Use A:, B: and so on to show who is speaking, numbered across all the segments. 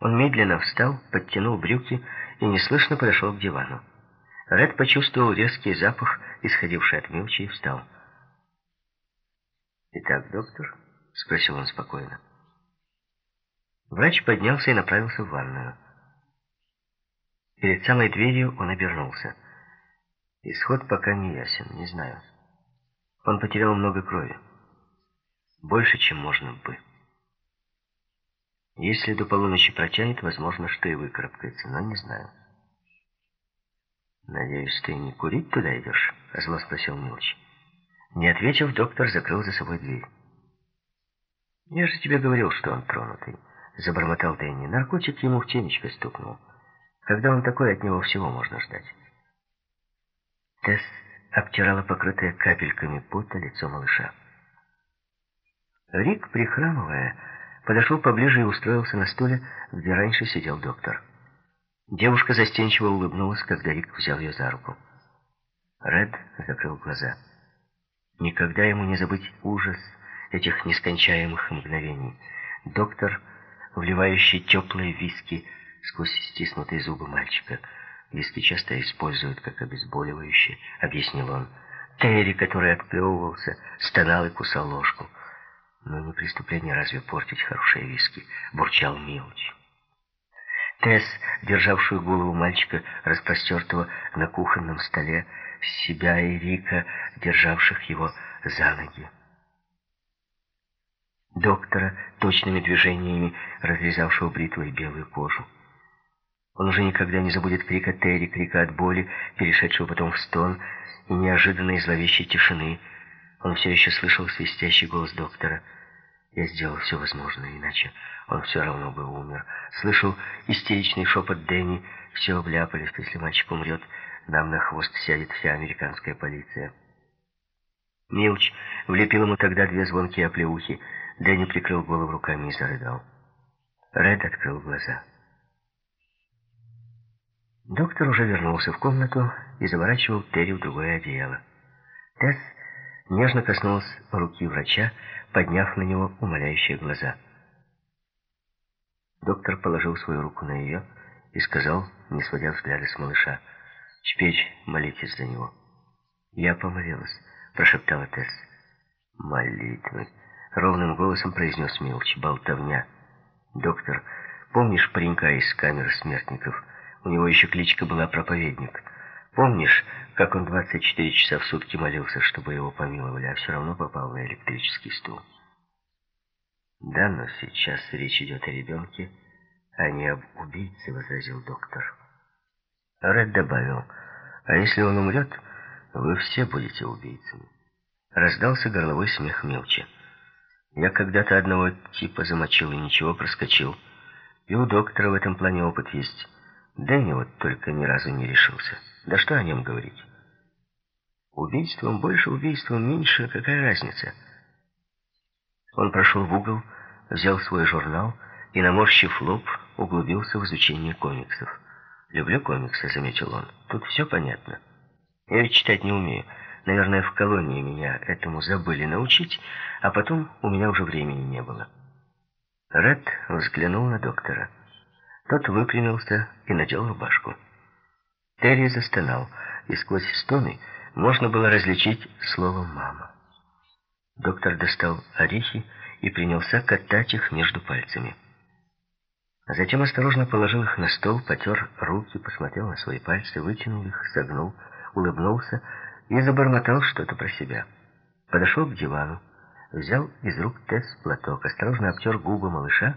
A: Он медленно встал, подтянул брюки и неслышно подошел к дивану. Ред почувствовал резкий запах, исходивший от Милчи, и встал. «Итак, доктор?» — спросил он спокойно. Врач поднялся и направился в ванную. Перед самой дверью он обернулся. Исход пока не ясен, не знаю. Он потерял много крови. Больше, чем можно бы. Если до полуночи протянет, возможно, что и выкарабкается, но не знаю. «Надеюсь, ты не курить туда идешь?» — зло спросил Милч. Не ответив, доктор закрыл за собой дверь. «Я же тебе говорил, что он тронутый», — забормотал Дэнни. «Наркотик ему в темечко стукнул. Когда он такой, от него всего можно ждать». Тесс обтирала покрытое капельками пота лицо малыша. Рик, прихрамывая, подошел поближе и устроился на стуле, где раньше сидел доктор. Девушка застенчиво улыбнулась, когда Рик взял ее за руку. Ред закрыл глаза. Никогда ему не забыть ужас этих нескончаемых мгновений. Доктор, вливающий теплые виски сквозь стиснутые зубы мальчика. Виски часто используют как обезболивающее, объяснил он. Терри, который отплевывался, стонал и кусал ложку. Но не преступление разве портить хорошие виски, бурчал Милч. Тесс, державшую голову мальчика, распростертого на кухонном столе, себя и Рика, державших его за ноги. Доктора, точными движениями разрезавшего бритвой белую кожу. Он уже никогда не забудет крика Терри, крика от боли, перешедшего потом в стон, и неожиданной зловещей тишины. Он все еще слышал свистящий голос доктора — я сделал все возможное, иначе он все равно бы умер. Слышал истеричный шепот Дэнни. Все обляпались, если мальчик умрет, нам на хвост сядет вся американская полиция. Милч влепил ему тогда две звонкие оплеухи. Дэнни прикрыл голову руками и зарыдал. Ред открыл глаза. Доктор уже вернулся в комнату и заворачивал Терри в другое одеяло. Тесс нежно коснулась руки врача, подняв на него умоляющие глаза. Доктор положил свою руку на ее и сказал, не сводя взгляда с малыша, «Теперь молитесь за него». «Я помолилась», — прошептала Тесс. «Молитвы», — ровным голосом произнес Милч, болтовня. «Доктор, помнишь паренька из камеры смертников? У него еще кличка была «Проповедник». Помнишь, как он 24 часа в сутки молился, чтобы его помиловали, а все равно попал на электрический стул? Да, но сейчас речь идет о ребенке, а не об убийце, возразил доктор. Ред добавил, а если он умрет, вы все будете убийцами. Раздался горловой смех Мелча. Я когда-то одного типа замочил и ничего проскочил. И у доктора в этом плане опыт есть. Дэнни вот только ни разу не решился. Да что о нем говорить? Убийством больше, убийством меньше, какая разница? Он прошел в угол, взял свой журнал и, наморщив лоб, углубился в изучение комиксов. «Люблю комиксы», — заметил он. «Тут все понятно. Я ведь читать не умею. Наверное, в колонии меня этому забыли научить, а потом у меня уже времени не было». Ред взглянул на доктора. Тот выпрямился и надел рубашку. Терри застонал, и сквозь стоны можно было различить слово «мама». Доктор достал орехи и принялся катать их между пальцами. Затем осторожно положил их на стол, потер руки, посмотрел на свои пальцы, вытянул их, согнул, улыбнулся и забормотал что-то про себя. Подошел к дивану, взял из рук Тесс платок, осторожно обтер губы малыша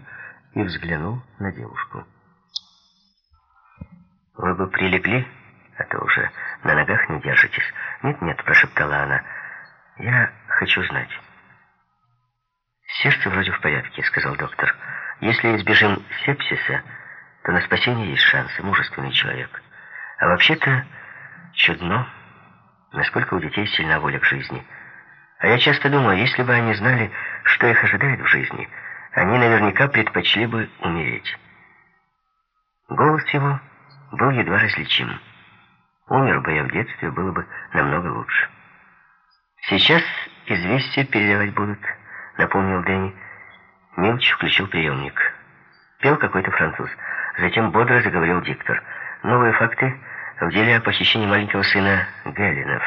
A: и взглянул на девушку. «Вы бы прилегли, а то уже на ногах не держитесь». «Нет-нет», — прошептала она, — «я хочу знать». «Сердце вроде в порядке», — сказал доктор. «Если избежим сепсиса, то на спасение есть шансы, мужественный человек. А вообще-то чудно, насколько у детей сильна воля к жизни. А я часто думаю, если бы они знали, что их ожидает в жизни, они наверняка предпочли бы умереть». Голос его был едва различим. Умер бы я в детстве, было бы намного лучше. Сейчас известия передавать будут, напомнил Дэнни. Милч включил приемник. Пел какой-то француз. Затем бодро заговорил диктор. Новые факты в деле о похищении маленького сына Геллинов.